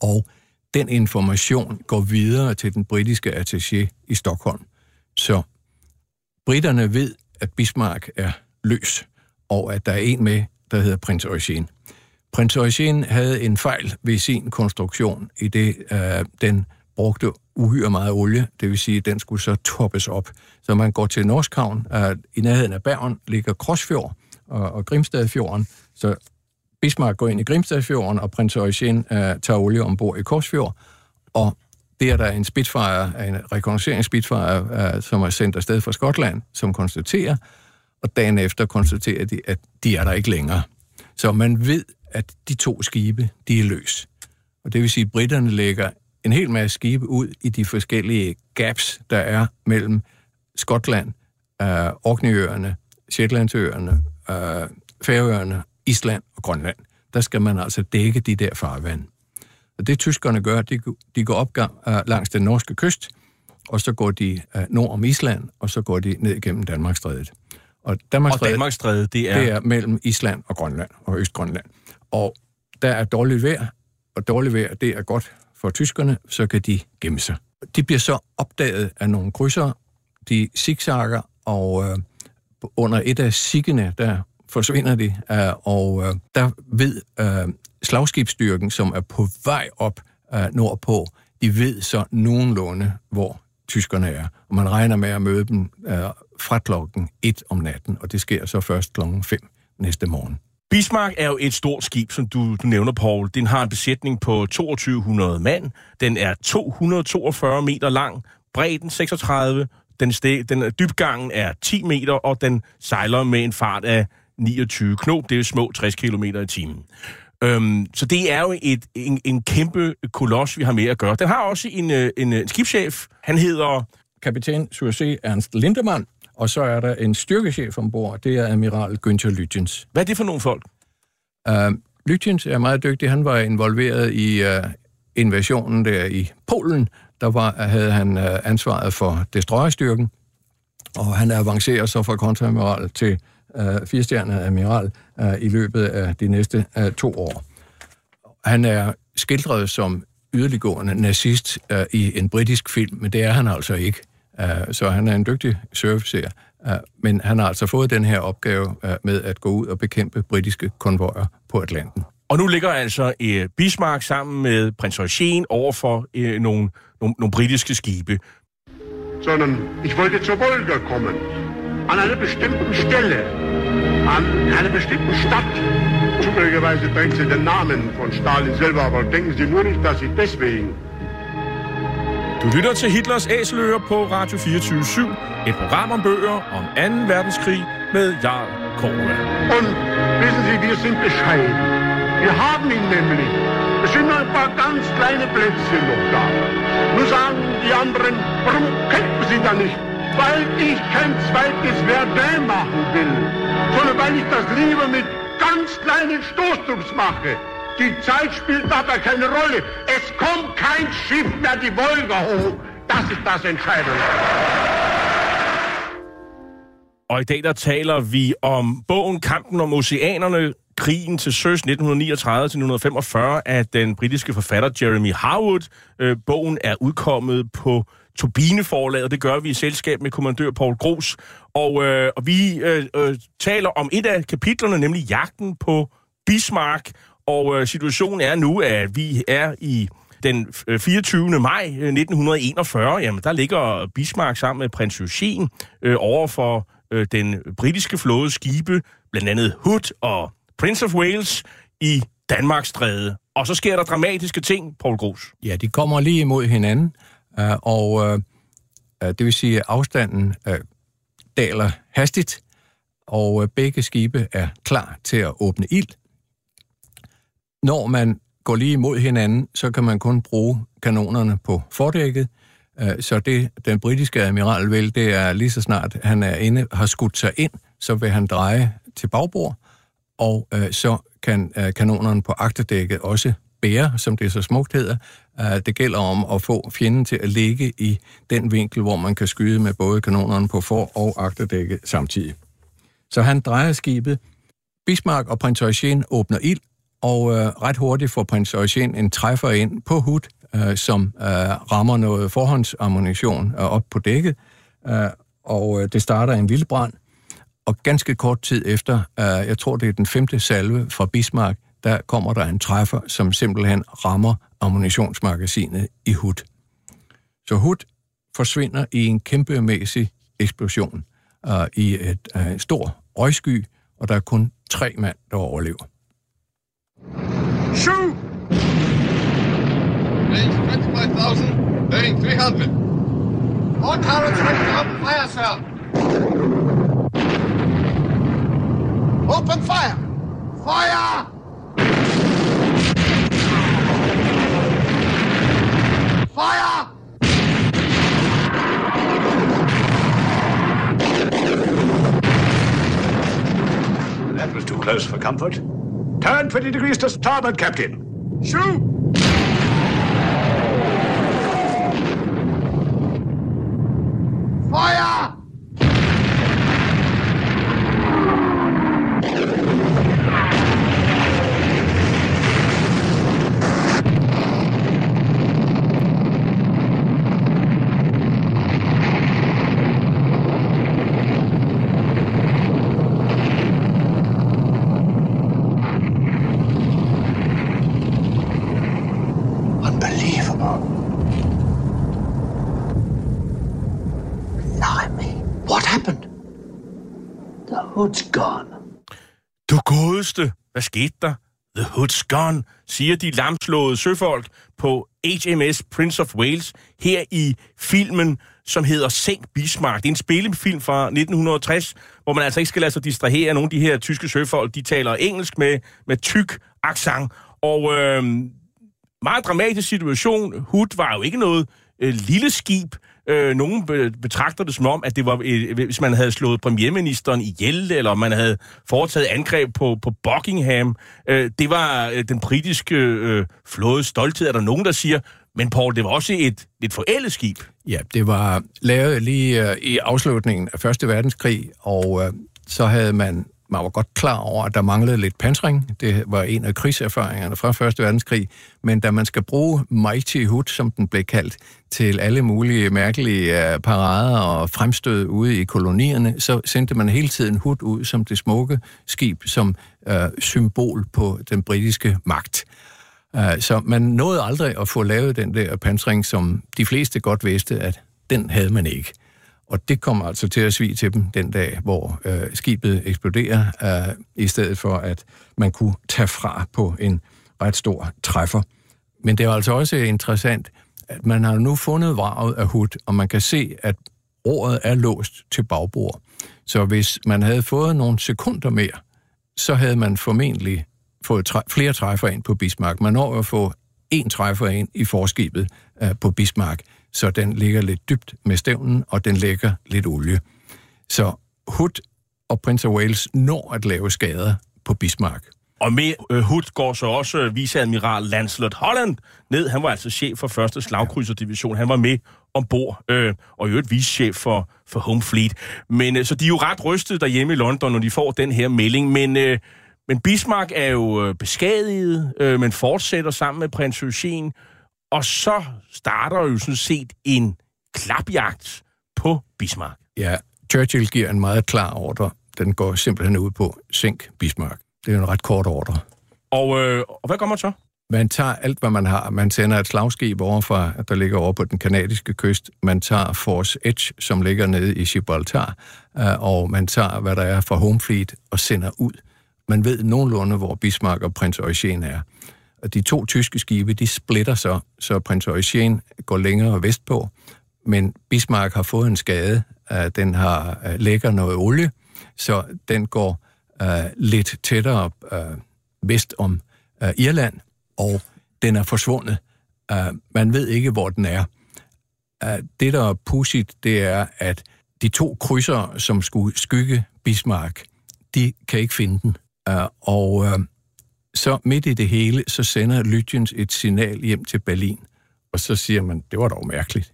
og den information går videre til den britiske attaché i Stockholm. Så britterne ved, at Bismarck er løs, og at der er en med, der hedder prins Eugen. Prins Eugen havde en fejl ved sin konstruktion, i det øh, den brugte uhyre meget olie, det vil sige, at den skulle så toppes op. Så man går til Norskhavn, øh, i nærheden af Bergen ligger Krossfjord og, og Grimstadfjorden, så Bismarck går ind i Grimstadfjorden, og prins Eugen øh, tager olie ombord i Korsfjord, og det er der en Spitfire, en rekognosceringsspitfire, øh, som er sendt afsted fra Skotland, som konstaterer, og dagen efter konstaterer de, at de er der ikke længere. Så man ved, at de to skibe, de er løs. Og det vil sige, at britterne lægger en hel masse skibe ud i de forskellige gaps, der er mellem Skotland, øh, Orkneyøerne, Shetlandsøerne, øh, Færøerne, Island og Grønland. Der skal man altså dække de der farvand. Og det tyskerne gør, de, de går op uh, langs den norske kyst, og så går de uh, nord om Island, og så går de ned igennem Danmarkstrædet. Og Danmarkstrædet, og Danmarkstrædet det, er... det er mellem Island og Grønland og Østgrønland. Og der er dårligt vejr, og dårligt vejr, det er godt for tyskerne, så kan de gemme sig. De bliver så opdaget af nogle krydser, de zigzagger, og øh, under et af sikkene, der forsvinder de, øh, og øh, der ved øh, slagskibsstyrken, som er på vej op øh, nordpå, de ved så nogenlunde, hvor tyskerne er. Og man regner med at møde dem øh, fra klokken 1 om natten, og det sker så først klokken 5 næste morgen. Bismarck er jo et stort skib, som du, du nævner, Paul. Den har en besætning på 2200 mand. Den er 242 meter lang, bredden 36, den, ste, den dybgangen er 10 meter, og den sejler med en fart af 29 knop. Det er små 60 km i timen. Øhm, så det er jo et, en, en kæmpe koloss, vi har med at gøre. Den har også en, øh, en, en skibschef. Han hedder... Kapitän Sursé Ernst Lindemann, og så er der en styrkechef ombord, det er admiral Günther Lütjens. Hvad er det for nogle folk? Uh, Lütjens er meget dygtig. Han var involveret i uh, invasionen der i Polen. Der var, havde han uh, ansvaret for destroyerstyrken, og han avancerer så fra kontradmiral til uh, firestjernet admiral uh, i løbet af de næste uh, to år. Han er skildret som yderliggående nazist uh, i en britisk film, men det er han altså ikke. Uh, så han er en dygtig surfser. Uh, men han har altså fået den her opgave uh, med at gå ud og bekæmpe britiske konvojer på Atlanten. Og nu ligger altså Bismarck sammen med prins Eugen over for nogle, nogle, nogle britiske skibe. Sondern ich wollte zur Wolga kommen. An einer bestimmten Stelle. An einer bestimmten Stadt. Zufälligerweise drängt sie den Namen von Stalin selber, aber denken Sie nur nicht, dass ich deswegen du lytter til Hitlers Æseløer på Radio 24 Et program om bøger om 2. verdenskrig med Jarl Korva. Und wissen Sie, wir sind bescheiden. Wir haben ihn nämlich. Es sind nur ein paar ganz kleine Plätzchen noch da. Nur sagen die anderen, warum kämpfen Sie da nicht? Weil ich kein zweites Verdun machen will, sondern weil ich das lieber mit ganz kleinen Stoßtrupps mache. Die Zeit spielt dabei keine Rolle. Es kommt kein Schiff mehr die Wolga hoch. Das ist das Entscheidende. Og i dag der taler vi om bogen Kampen om Oceanerne, krigen til søs 1939-1945 af den britiske forfatter Jeremy Harwood. Øh, bogen er udkommet på Turbineforlaget. Det gør vi i selskab med kommandør Paul Gros. Og, øh, og vi øh, øh, taler om et af kapitlerne, nemlig jagten på Bismarck. Og øh, situationen er nu, at vi er i den øh, 24. Maj øh, 1941. Jamen, der ligger Bismarck sammen med prins Eugen øh, over for øh, den britiske flåde skibe, blandt andet Hood og Prince of Wales i Danmarks stræde. Og så sker der dramatiske ting, Paul Gros. Ja, de kommer lige imod hinanden, øh, og øh, øh det vil sige, at afstanden øh, daler hastigt, og øh, begge skibe er klar til at åbne ild. Når man går lige imod hinanden, så kan man kun bruge kanonerne på fordækket, øh, så det, den britiske admiral vil, det er lige så snart han er inde, har skudt sig ind, så vil han dreje til bagbord, og øh, så kan øh, kanonerne på agterdækket også bære, som det så smukt hedder. Øh, det gælder om at få fjenden til at ligge i den vinkel, hvor man kan skyde med både kanonerne på for- og agterdækket samtidig. Så han drejer skibet. Bismarck og prins Eugen åbner ild, og øh, ret hurtigt får prins Eugen en træffer ind på hud, øh, som øh, rammer noget forhåndsammunition øh, op på dækket, øh, og øh, det starter en vild brand, og ganske kort tid efter, øh, jeg tror det er den femte salve fra Bismarck, der kommer der en træffer, som simpelthen rammer ammunitionsmagasinet i Hud. Så Hud forsvinder i en kæmpemæssig eksplosion øh, i et øh, stor røgsky, og der er kun tre mand, der overlever. Shoot! Range 25,000, bearing 300. All turrets ready to open fire, sir. Open fire! Fire! Fire! That was too close for comfort. Turn 20 degrees to starboard, Captain. Shoot! Hood's gone. Du godeste, hvad skete der? The hood's gone, siger de lamslåede søfolk på HMS Prince of Wales her i filmen, som hedder Sænk Bismarck. Det er en spillefilm fra 1960, hvor man altså ikke skal lade sig distrahere. Nogle af de her tyske søfolk, de taler engelsk med, med tyk accent. Og øh, meget dramatisk situation. Hood var jo ikke noget øh, lille skib. Øh, nogen be- betragter det som om, at det var, øh, hvis man havde slået premierministeren ihjel, eller man havde foretaget angreb på, på Buckingham. Øh, det var øh, den britiske øh, flådes stolthed, er der nogen, der siger. Men Paul, det var også et lidt forældet skib. Ja, det var lavet lige øh, i afslutningen af Første Verdenskrig, og øh, så havde man, man var godt klar over, at der manglede lidt pansring. Det var en af krigserfaringerne fra Første Verdenskrig. Men da man skal bruge Mighty Hood, som den blev kaldt, til alle mulige mærkelige øh, parader og fremstød ude i kolonierne, så sendte man hele tiden Hood ud som det smukke skib, som øh, symbol på den britiske magt. Øh, så man nåede aldrig at få lavet den der pansring, som de fleste godt vidste, at den havde man ikke. Og det kommer altså til at svige til dem den dag, hvor øh, skibet eksploderer, øh, i stedet for at man kunne tage fra på en ret stor træffer. Men det er altså også interessant, at man har nu fundet vraget af Hud, og man kan se, at roret er låst til bagbord. Så hvis man havde fået nogle sekunder mere, så havde man formentlig fået træ- flere træffer ind på Bismarck. Man når at få en træffer ind i forskibet øh, på Bismarck, så den ligger lidt dybt med stævnen, og den lægger lidt olie. Så Hood og Prince of Wales når at lave skader på Bismarck. Og med øh, Hood går så også øh, viceadmiral Lancelot Holland ned. Han var altså chef for første slagkrydserdivision. Han var med ombord, øh, og i øvrigt vicechef for, for Home Fleet. Men øh, så de er jo ret rystede derhjemme i London, når de får den her melding. Men, øh, men Bismarck er jo øh, beskadiget, øh, men fortsætter sammen med prins Eugen. Og så starter jo sådan set en klapjagt på Bismarck. Ja, Churchill giver en meget klar ordre. Den går simpelthen ud på sænk Bismarck. Det er jo en ret kort ordre. Og, øh, og hvad gør man så? Man tager alt, hvad man har. Man sender et slagskib overfra, der ligger over på den kanadiske kyst. Man tager Force Edge, som ligger nede i Gibraltar, øh, og man tager, hvad der er fra Home Fleet, og sender ud. Man ved nogenlunde, hvor Bismarck og prins Eugen er. Og de to tyske skibe, de splitter så, så prins Eugen går længere vestpå, men Bismarck har fået en skade. Den har øh, uh, lægger noget olie, så den går uh, lidt tættere uh, vest om uh, Irland, og den er forsvundet. Uh, man ved ikke, hvor den er. Uh, det, der er pudsigt, det er, at de to krydser, som skulle skygge Bismarck, de kan ikke finde den. Øh, og øh, så midt i det hele, så sender Lytjens et signal hjem til Berlin. Og så siger man, det var dog mærkeligt.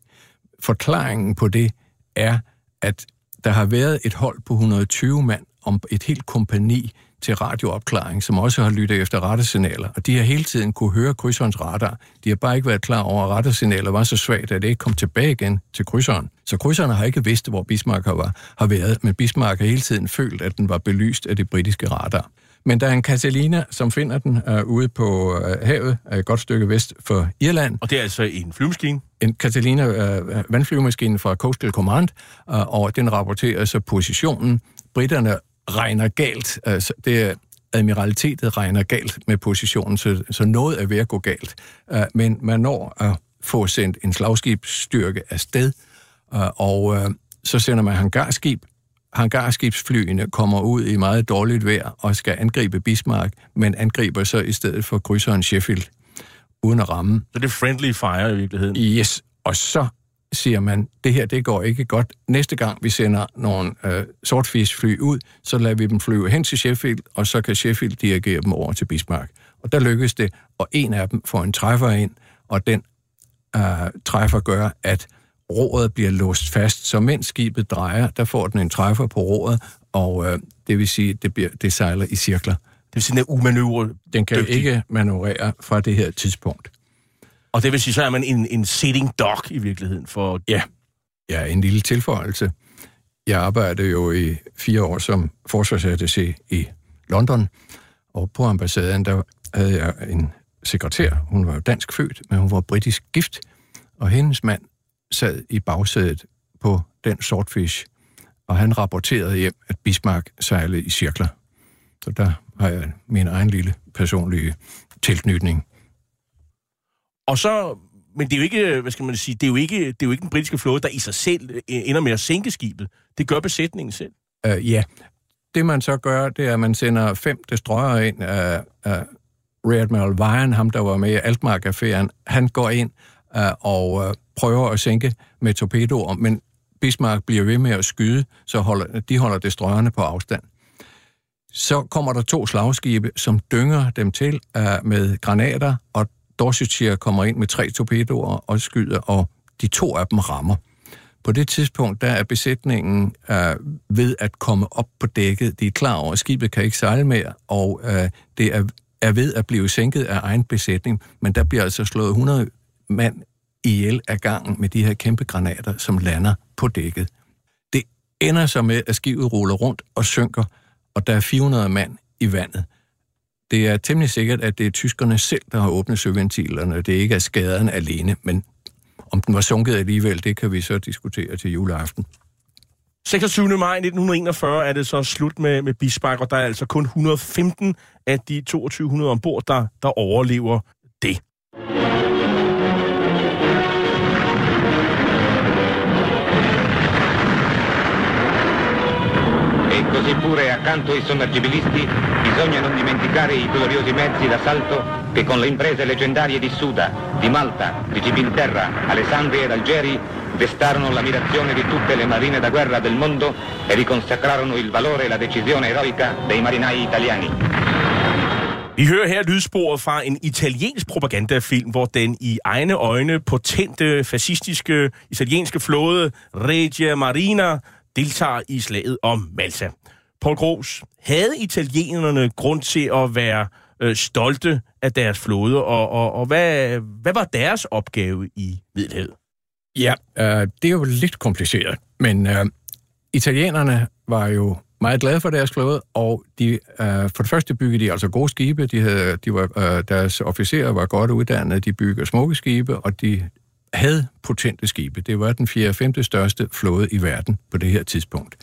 Forklaringen på det er, at der har været et hold på 120 mand om et helt kompani til radioopklaring, som også har lyttet efter radiosignaler, og de har hele tiden kunne høre krydserens radar. De har bare ikke været klar over, at radiosignaler var så svagt, at det ikke kom tilbage igen til krydseren. Så krydserne har ikke vidst, hvor Bismarck har, har været, men Bismarck har hele tiden følt, at den var belyst af det britiske radar. Men der er en Catalina, som finder den uh, ude på uh, havet, uh, et godt stykke vest for Irland. Og det er altså en flyvemaskine? En Catalina uh, vandflyvemaskine fra Coastal Command, uh, og den rapporterer så positionen. Britterne regner galt. Uh, det er admiralitetet regner galt med positionen, så, så noget er ved at gå galt. Uh, men man når at få sendt en slagskibsstyrke afsted, uh, og uh, så sender man hangarskib. Hangarskibsflyene kommer ud i meget dårligt vejr og skal angribe Bismarck, men angriber så i stedet for krydseren Sheffield uden at ramme. Så det er friendly fire i virkeligheden? Yes, og så siger man, det her det går ikke godt. Næste gang vi sender nogle øh, sortfiskfly ud, så lader vi dem flyve hen til Sheffield, og så kan Sheffield dirigere dem over til Bismarck. Og der lykkes det, og en af dem får en træffer ind, og den øh, træffer gør, at roret bliver låst fast, så mens skibet drejer, der får den en træffer på roret, og øh, det vil sige, det, bliver, det sejler i cirkler. Det vil sige, den er umanøvre. Den kan dygtig. ikke manøvrere fra det her tidspunkt. Og det vil sige, så er man en, en sitting dog i virkeligheden for... Ja. ja, en lille tilføjelse. Jeg arbejdede jo i fire år som forsvarsattaché i London, og på ambassaden, der havde jeg en sekretær. Hun var jo dansk født, men hun var britisk gift, og hendes mand sad i bagsædet på den sortfish, og han rapporterede hjem, at Bismarck sejlede i cirkler. Så der har jeg min egen lille personlige tilknytning. Og så... Men det er jo ikke, hvad skal man sige, det er jo ikke, det er jo ikke den britiske flåde, der i sig selv øh, ender med at sænke skibet. Det gør besætningen selv. Uh, ja, det man så gør, det er, at man sender fem destroyer ind af uh, Rear Admiral Ryan, ham der var med i Altmark-affæren. Han går ind uh, og uh, prøver at sænke med torpedoer, men Bismarck bliver ved med at skyde, så holder, de holder destroyerne på afstand. Så kommer der to slagskibe, som dynger dem til uh, med granater, og Dorsetshire kommer ind med tre torpedoer og skyder, og de to af dem rammer. På det tidspunkt, der er besætningen øh, ved at komme op på dækket. De er klar over, at skibet kan ikke sejle mere, og øh, det er, er ved at blive sænket af egen besætning. Men der bliver altså slået 100 mand ihjel af gangen med de her kæmpe granater, som lander på dækket. Det ender så med, at skibet ruller rundt og synker, og der er 400 mand i vandet. Det er temmelig sikkert, at det er tyskerne selv, der har åbnet søventilerne. Det er ikke af skaderne alene, men om den var sunket alligevel, det kan vi så diskutere til juleaften. 26. maj 1941 er det så slut med, med Bismarck, og der er altså kun 115 af de 2200 ombord, der, der overlever det. Così pure accanto ai sommergibilisti bisogna non dimenticare i gloriosi mezzi d'assalto che con le imprese leggendarie di Suda, di Malta, di Gibilterra, Alessandria ed Algeri destarono l'ammirazione di tutte le marine da guerra del mondo e riconsacrarono il valore e la decisione eroica dei marinai italiani. Vi hører her lydsporet fra en italiensk propagandafilm, hvor den i egne øjne potente, fascistiske italienske flåde Regia Marina deltager i slaget om Malta. Paul Gros, havde italienerne grund til at være øh, stolte af deres flåde, og, og, og hvad, hvad var deres opgave i Middelhavet? Ja, øh, det er jo lidt kompliceret, men øh, italienerne var jo meget glade for deres flåde, og de, øh, for det første byggede de altså gode skibe. De havde, de var, øh, deres officerer var godt uddannede, de byggede smukke skibe, og de havde potente skibe. Det var den 4. og 5. største flåde i verden på det her tidspunkt.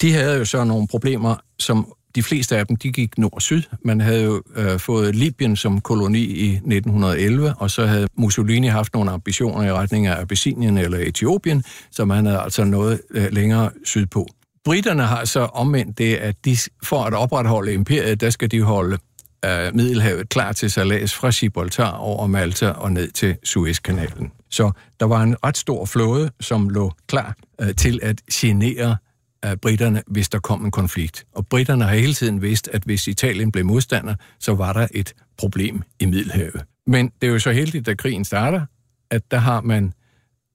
De havde jo så nogle problemer, som de fleste af dem, de gik nord-syd. Man havde jo øh, fået Libyen som koloni i 1911, og så havde Mussolini haft nogle ambitioner i retning af Abyssinien eller Etiopien, som han havde altså noget øh, længere sydpå. Britterne har så omvendt det, at de, for at opretholde imperiet, der skal de holde øh, Middelhavet klar til salas fra Gibraltar over Malta og ned til Suezkanalen. Så der var en ret stor flåde, som lå klar øh, til at genere af britterne, hvis der kom en konflikt. Og britterne har hele tiden vidst, at hvis Italien blev modstander, så var der et problem i Middelhavet. Men det er jo så heldigt, da krigen starter, at der har man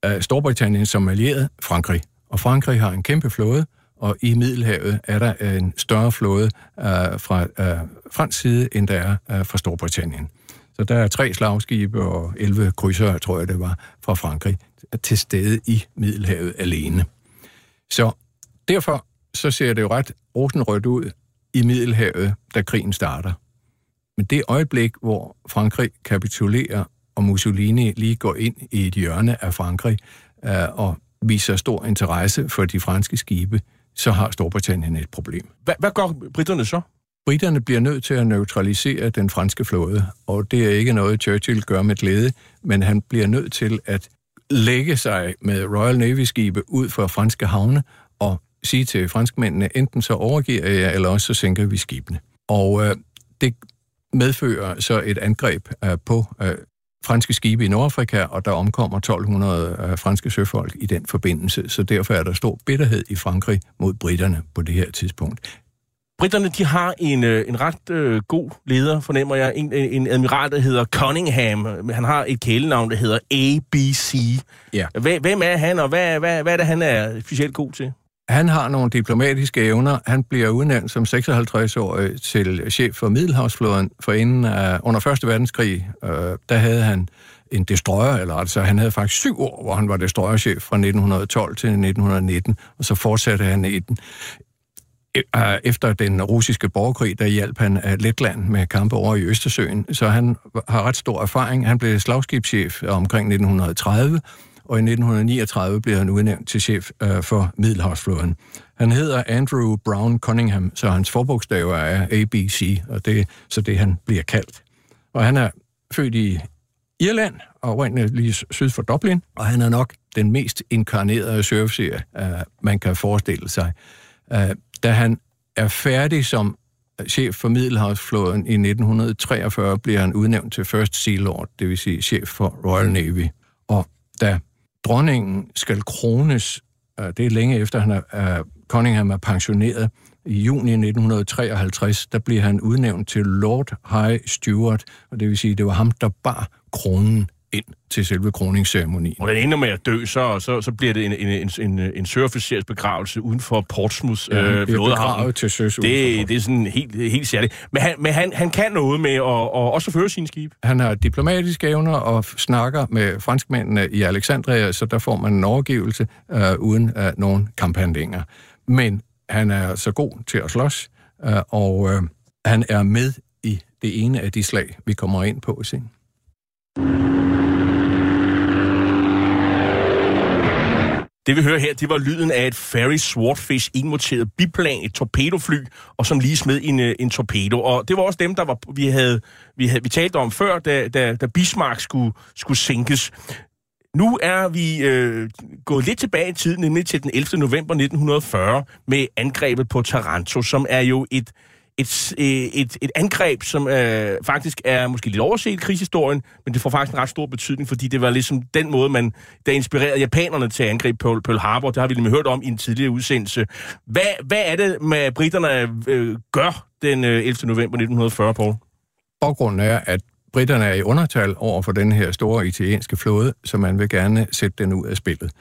øh, Storbritannien som allieret Frankrig. Og Frankrig har en kæmpe flåde, og i Middelhavet er der en større flåde øh, fra øh, fransk side, end der er øh, fra Storbritannien. Så der er tre slagskibe og 11 krydser, tror jeg det var, fra Frankrig, til stede i Middelhavet alene. Så derfor så ser det jo ret rosenrødt ud i Middelhavet, da krigen starter. Men det øjeblik, hvor Frankrig kapitulerer, og Mussolini lige går ind i et hjørne af Frankrig øh, og viser stor interesse for de franske skibe, så har Storbritannien et problem. Hvad, hvad gør britterne så? britterne bliver nødt til at neutralisere den franske flåde, og det er ikke noget, Churchill gør med glæde, men han bliver nødt til at lægge sig med Royal Navy-skibe ud fra franske havne og sige til franskmændene, enten så overgiver jeg, eller også så sænker vi skibene. Og øh, det medfører så et angreb øh, på øh, franske skibe i Nordafrika, og der omkommer 1200 øh, franske søfolk i den forbindelse, så derfor er der stor bitterhed i Frankrig mod britterne på det her tidspunkt. Britterne, de har en, øh, en ret øh, god leder, fornemmer jeg. En, en admiral, der hedder Cunningham. Han har et kælenavn, der hedder ABC. Ja. Hvem er han, og hvad, hvad, hvad er det, han er specielt god til? Han har nogle diplomatiske evner. Han bliver udnævnt som 56-årig til chef for Middelhavsflåden, for inden uh, under 1. verdenskrig, uh, der havde han en destroyer, eller altså han havde faktisk syv år, hvor han var destroyerchef fra 1912 til 1919, og så fortsatte han i den. E- øh, efter den russiske borgerkrig, der hjalp han Letland med kampe over i Østersøen, så han har ret stor erfaring. Han blev slagskibschef omkring 1930, og i 1939 blev han udnævnt til chef øh, for Middelhavsflåden. Han hedder Andrew Brown Cunningham, så hans forbogstaver er ABC, og det så det han bliver kaldt. Og han er født i Irland, og rent lige syd for Dublin, og han er nok den mest inkarnerede surfserie, øh, man kan forestille sig. Øh, da han er færdig som chef for Middelhavsflåden i 1943, bliver han udnævnt til First Sea Lord, det vil sige chef for Royal Navy. Og da dronningen skal krones, øh, det er længe efter, han er, uh, Cunningham er pensioneret, i juni 1953, der bliver han udnævnt til Lord High Steward, og det vil sige, det var ham, der bar kronen ind til selve kroningsceremonien. Og den ender med at dø, så, så, så bliver det en, en, en, en søofficers begravelse uden for Portsmouth ja, øh, til søs det, det er sådan helt, helt særligt. Men, han, men han, han kan noget med at og også føre sine skib. Han har diplomatiske evner og snakker med franskmændene i Alexandria, så der får man en overgivelse øh, uden øh, nogen kamphandlinger. Men han er så god til at slås, øh, og øh, han er med i det ene af de slag, vi kommer ind på senere. Det vi hører her, det var lyden af et Ferry Swordfish indmonteret biplan, et torpedofly, og som lige smed en, øh, en torpedo. Og det var også dem, der var, vi havde, vi havde vi talte om før, da, da, da Bismarck skulle, skulle sænkes. Nu er vi øh, gået lidt tilbage i tiden, nemlig til den 11. november 1940, med angrebet på Taranto, som er jo et, et, øh, et, et angreb, som øh, faktisk er måske lidt overset i krigshistorien, men det får faktisk en ret stor betydning, fordi det var ligesom den måde, man der inspirerede japanerne til at angribe Pearl, Pearl Harbor. Det har vi lige hørt om i en tidligere udsendelse. Hvad, hvad er det, med britterne øh, gør den øh, 11. november 1940, Paul? Baggrunden er, at britterne er i undertal over for den her store italienske flåde, så man vil gerne sætte den ud af spillet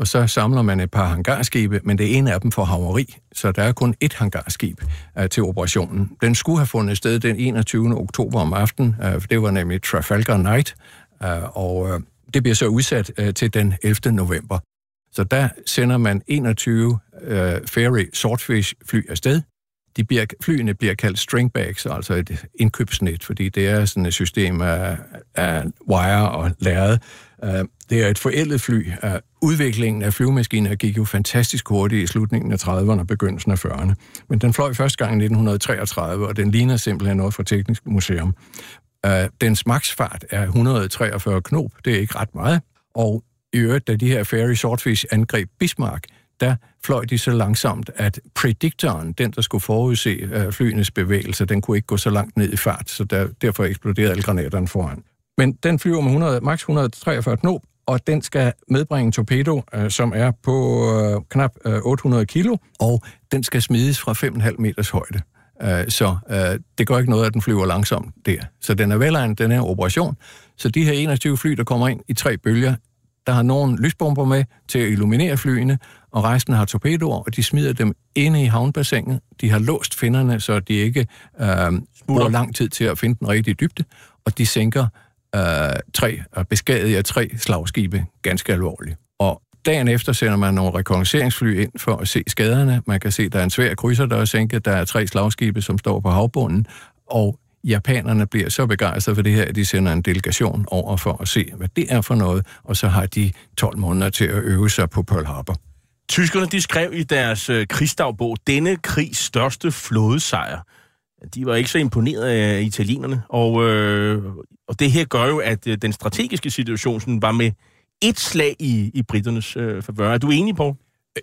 og så samler man et par hangarskibe, men det ene af dem får haveri, så der er kun et hangarskib uh, til operationen. Den skulle have fundet sted den 21. oktober om aftenen, uh, det var nemlig Trafalgar Night, uh, og uh, det bliver så udsat uh, til den 11. november. Så der sender man 21 uh, Ferry Swordfish fly afsted. De bliver, flyene bliver kaldt stringbags, altså et indkøbsnet, fordi det er sådan et system af, af wire og lærred, Øh, det er et forældet fly. Øh, udviklingen af flyvemaskiner gik jo fantastisk hurtigt i slutningen af 30'erne og begyndelsen af 40'erne. Men den fløj første gang i 1933, og den ligner simpelthen noget fra Teknisk Museum. Øh, dens maksfart er 143 knop. Det er ikke ret meget. Og i øvrigt, da de her Ferry Swordfish angreb Bismarck, der fløj de så langsomt, at prediktoren, den der skulle forudse uh, flyenes bevægelser, den kunne ikke gå så langt ned i fart, så der, derfor eksploderede alle granaterne foran. Men den flyver med 100, max 143 knop, og den skal medbringe en torpedo, øh, som er på øh, knap øh, 800 kilo, og den skal smides fra 5,5 meters højde. Øh, så øh, det gør ikke noget, at den flyver langsomt der. Så den er velegnet, den her operation. Så de her 21 fly, der kommer ind i tre bølger, der har nogle lysbomber med til at illuminere flyene, og resten har torpedoer, og de smider dem inde i havnbassinet. De har låst finderne, så de ikke øh, bruger lang tid til at finde den rigtige dybde, og de sænker øh, tre, øh, og beskadiger tre slagskibe ganske alvorligt. Og dagen efter sender man nogle rekognosceringsfly ind for at se skaderne. Man kan se, at der er en svær krydser, der er sænket. Der er tre slagskibe, som står på havbunden. Og japanerne bliver så begejstrede for det her, at de sender en delegation over for at se, hvad det er for noget, og så har de 12 måneder til at øve sig på Pearl Harbor. Tyskerne de skrev i deres øh, krigsdagbog, denne krigs største flådesejr de var ikke så imponeret af italienerne. Og, øh, og det her gør jo, at øh, den strategiske situation sådan, var med et slag i, i britternes øh, favør. Er du enig, på?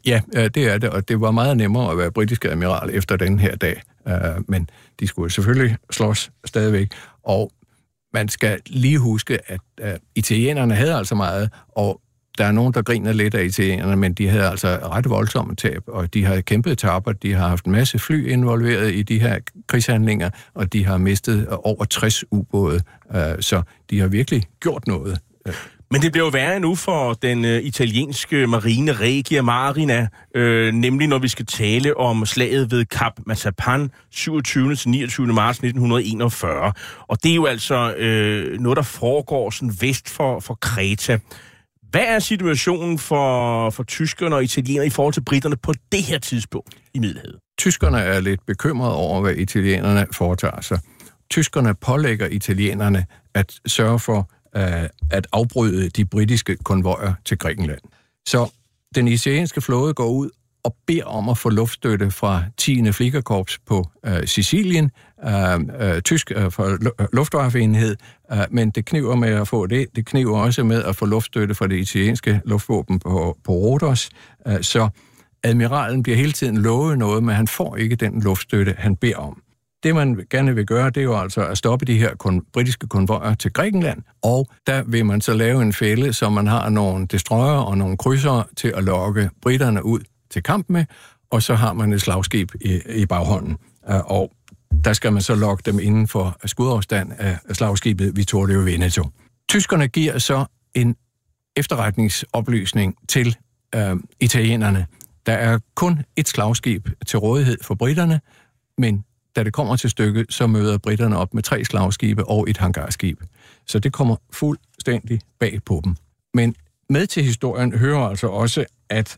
Ja, øh, det er det, og det var meget nemmere at være britisk admiral efter den her dag. Øh, men de skulle selvfølgelig slås stadigvæk. Og man skal lige huske, at øh, italienerne havde altså meget, og der er nogen, der griner lidt af italienerne, men de havde altså ret voldsomme tab, og de har kæmpet taber. De har haft en masse fly involveret i de her krigshandlinger, og de har mistet over 60 ubåde, øh, så de har virkelig gjort noget. Øh. Men det bliver jo værre nu for den øh, italienske marine Regia Marina, øh, nemlig når vi skal tale om slaget ved Cap Mazapan 27. til 29. marts 1941. Og det er jo altså øh, noget, der foregår sådan vest for, for Kreta. Hvad er situationen for, for tyskerne og italienerne i forhold til britterne på det her tidspunkt i Middelhavet? Tyskerne er lidt bekymrede over, hvad italienerne foretager sig. Tyskerne pålægger italienerne at sørge for øh, at afbryde de britiske konvojer til Grækenland. Så den italienske flåde går ud og beder om at få luftstøtte fra 10. Fligerkorps på øh, Sicilien, øh, øh, tysk øh, for øh, luftwaffeenhed, øh, men det kniver med at få det. Det kniver også med at få luftstøtte fra det italienske luftvåben på, på Rodos. Øh, så admiralen bliver hele tiden lovet noget, men han får ikke den luftstøtte, han beder om. Det, man gerne vil gøre, det er jo altså at stoppe de her kon- britiske konvojer til Grækenland, og der vil man så lave en fælde, så man har nogle destroyer og nogle krydsere til at lokke britterne ud til kamp med, og så har man et slagskib i, i baghånden. Øh, og der skal man så lokke dem inden for skudafstand af slagskibet Vittorio Veneto. Tyskerne giver så en efterretningsoplysning til øh, italienerne. Der er kun et slagskib til rådighed for britterne, men da det kommer til stykket, så møder britterne op med tre slagskibe og et hangarskib. Så det kommer fuldstændig bag på dem. Men med til historien hører altså også, at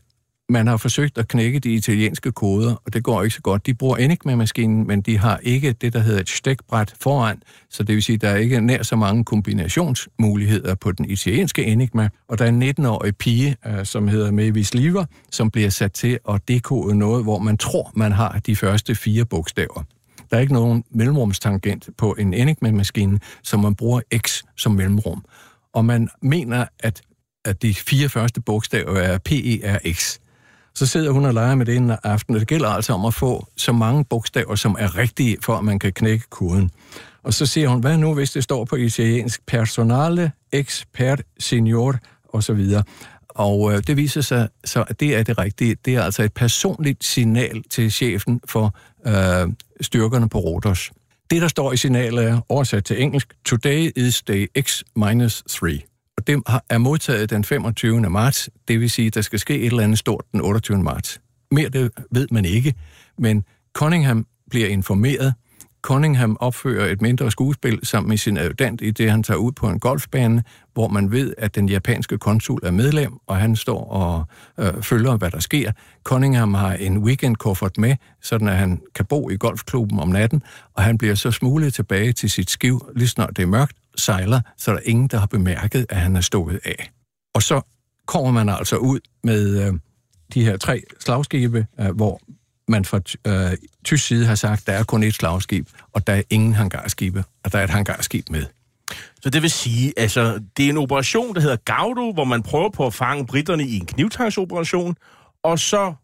man har forsøgt at knække de italienske koder, og det går ikke så godt. De bruger Enigma-maskinen, men de har ikke det, der hedder et stikbræt foran, så det vil sige, at der er ikke nær så mange kombinationsmuligheder på den italienske Enigma. Og der er en 19-årig pige, øh, som hedder Mavis Lever, som bliver sat til at dekode noget, hvor man tror, man har de første fire bogstaver. Der er ikke nogen mellemrumstangent på en Enigma-maskine, så man bruger X som mellemrum. Og man mener, at, at de fire første bogstaver er PERX. Så sidder hun og leger med det en aften, og det gælder altså om at få så mange bogstaver, som er rigtige, for at man kan knække koden. Og så siger hun, hvad nu, hvis det står på italiensk personale, expert, senior, og så videre. Og øh, det viser sig så, at det er det rigtige. Det er altså et personligt signal til chefen for øh, styrkerne på Rodos. Det, der står i signalet, er oversat til engelsk, Today is day X-3. Og det er modtaget den 25. marts, det vil sige, at der skal ske et eller andet stort den 28. marts. Mere det ved man ikke, men Cunningham bliver informeret, Cunningham opfører et mindre skuespil sammen med sin adjutant i det, han tager ud på en golfbane, hvor man ved, at den japanske konsul er medlem, og han står og øh, følger, hvad der sker. Cunningham har en weekendkuffert med, sådan at han kan bo i golfklubben om natten, og han bliver så smuglet tilbage til sit skiv, lige snart det er mørkt, sejler, så der ingen, der har bemærket, at han er stået af. Og så kommer man altså ud med øh, de her tre slagskibe, øh, hvor man fra øh, tysk side har sagt, der er kun et slagskib, og der er ingen hangarskibe, og der er et hangarskib med. Så det vil sige, altså, det er en operation, der hedder Gaudo, hvor man prøver på at fange britterne i en knivtangsoperation, og så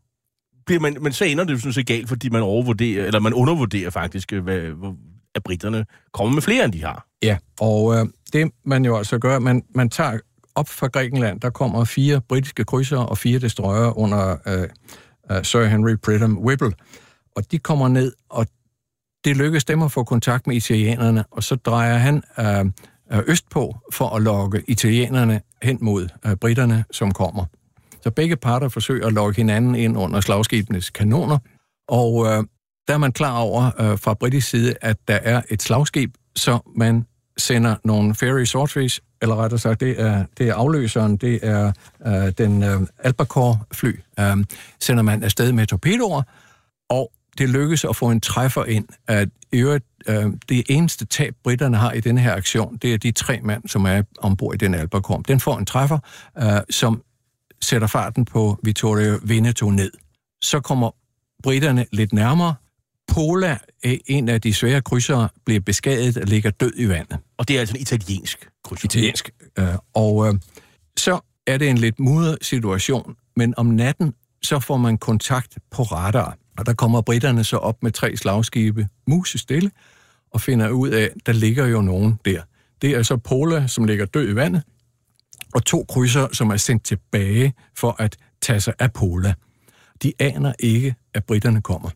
bliver man, men så ender det jo sådan set galt, fordi man overvurderer, eller man undervurderer faktisk, øh, hvad, hvad, at britterne kommer med flere, end de har. Ja, og øh, det man jo altså gør, man, man tager op fra Grækenland, der kommer fire britiske krydser og fire destroyer under øh, øh, Sir Henry Pridham Whipple. Og de kommer ned, og det lykkes dem at få kontakt med italienerne, og så drejer han uh, østpå for at lokke italienerne hen mod øh, britterne, som kommer. Så begge parter forsøger at lokke hinanden ind under slagskibenes kanoner, og øh, der er man klar over øh, fra britisk side, at der er et slagskib, så man sender nogle fairy sorties eller rettere sagt, det er, det er afløseren, det er øh, den øh, Albacore-fly, øh, sender man afsted med torpedoer, og det lykkes at få en træffer ind. At i øvrigt, øh, det eneste tab, britterne har i denne her aktion, det er de tre mænd, som er ombord i den Albacore. Den får en træffer, øh, som sætter farten på Vittorio Veneto ned. Så kommer britterne lidt nærmere. Pola en af de svære krydsere bliver beskadiget og ligger død i vandet. Og det er altså en italiensk krydser. Italiensk. Øh, og øh, så er det en lidt mudret situation, men om natten, så får man kontakt på radar. Og der kommer britterne så op med tre slagskibe, muse stille, og finder ud af, der ligger jo nogen der. Det er så Pola, som ligger død i vandet, og to krydser, som er sendt tilbage for at tage sig af Pola. De aner ikke, at britterne kommer.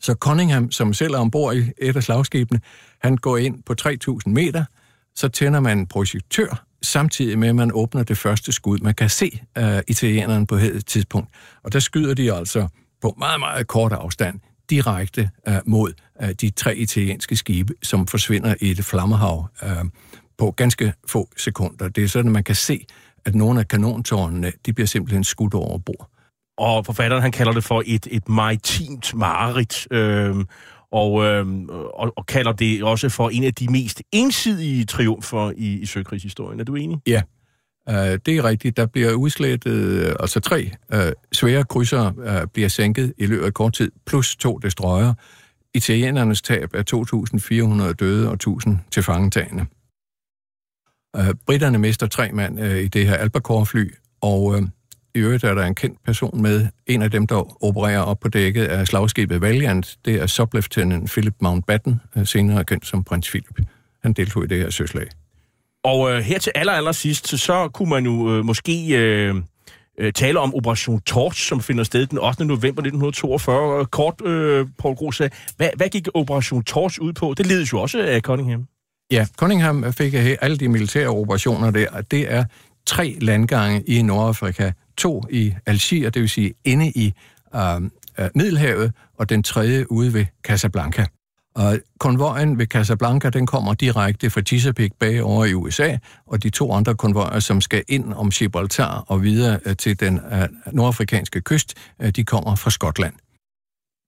Så Cunningham, som selv er ombord i et af slagskibene, han går ind på 3.000 meter, så tænder man en projektør, samtidig med, at man åbner det første skud. Man kan se øh, uh, italieneren på et tidspunkt, og der skyder de altså på meget, meget kort afstand direkte uh, mod uh, de tre italienske skibe, som forsvinder i et flammehav uh, på ganske få sekunder. Det er sådan, at man kan se, at nogle af kanontårnene, de bliver simpelthen skudt over bord. Og forfatteren, han kalder det for et, et maritimt mareridt, øh, og, øh, og, og kalder det også for en af de mest ensidige triumfer i, i søkrigshistorien. Er du enig? Ja, uh, det er rigtigt. Der bliver udslettet, øh, altså tre uh, svære krydser uh, bliver sænket i løbet af kort tid, plus to destroyer. Italienernes tab er 2.400 døde og 1.000 til fangetagende. Uh, britterne mister tre mand uh, i det her Albacore-fly, og uh, i øvrigt er der en kendt person med. En af dem, der opererer op på dækket af slagskibet Valiant, det er sublieutenant Philip Mountbatten, senere kendt som prins Philip. Han deltog i det her søslag. Og øh, her til aller, aller sidst, så kunne man jo øh, måske øh, øh, tale om Operation Torch, som finder sted den 8. november 1942. Kort, øh, Paul Gros, hvad, hvad gik Operation Torch ud på? Det ledes jo også af Cunningham. Ja, Cunningham fik alle de militære operationer der, det er tre landgange i Nordafrika, to i Algier, det vil sige inde i øhm, øh, Middelhavet, og den tredje ude ved Casablanca. Og konvojen ved Casablanca, den kommer direkte fra Chesapeake Bay over i USA, og de to andre konvojer, som skal ind om Gibraltar og videre øh, til den øh, nordafrikanske kyst, øh, de kommer fra Skotland.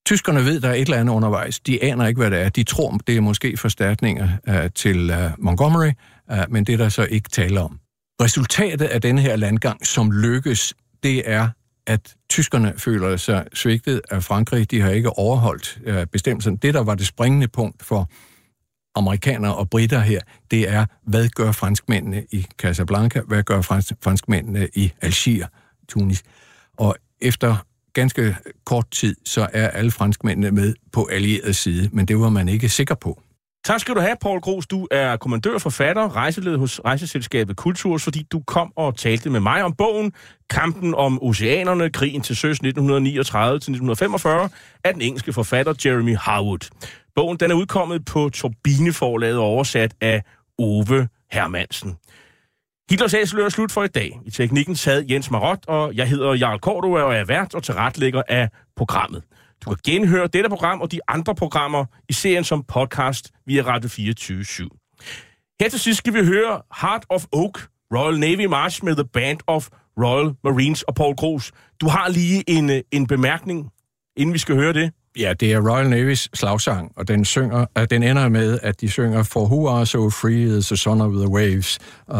Tyskerne ved, der er et eller andet undervejs. De aner ikke, hvad det er. De tror, det er måske forstærkninger til Montgomery, men det er der så ikke tale om. Resultatet af denne her landgang, som lykkes, det er, at tyskerne føler sig svigtet af Frankrig. De har ikke overholdt øh, bestemmelsen. Det, der var det springende punkt for amerikanere og britter her, det er, hvad gør franskmændene i Casablanca? Hvad gør fransk, franskmændene i Algier, Tunis? Og efter ganske kort tid, så er alle franskmændene med på allieret side, men det var man ikke sikker på. Tak skal du have, Paul Gros. Du er kommandør, forfatter, rejseleder hos rejseselskabet Kulturs, fordi du kom og talte med mig om bogen Kampen om oceanerne, krigen til søs 1939-1945 af den engelske forfatter Jeremy Harwood. Bogen den er udkommet på Turbineforlaget og oversat af Ove Hermansen. Hitlers Æsel er slut for i dag. I teknikken sad Jens Marot, og jeg hedder Jarl Cordua og er vært og tilretlægger af programmet. Du kan genhøre dette program og de andre programmer i serien som podcast via Radio 24 /7. Her til sidst skal vi høre Heart of Oak, Royal Navy March med The Band of Royal Marines og Paul Gros. Du har lige en, øh, en bemærkning, inden vi skal høre det. Ja, det er Royal Navy's slagsang, og den, synger, uh, den ender med, at de synger For who are so free is the son of the waves, uh,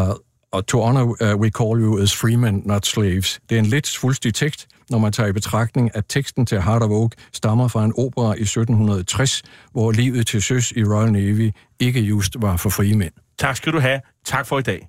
og to honor uh, we call you as freemen, not slaves. Det er en lidt svulstig tekst, når man tager i betragtning, at teksten til Heart of Oak stammer fra en opera i 1760, hvor livet til søs i Royal Navy ikke just var for frie mænd. Tak skal du have. Tak for i dag.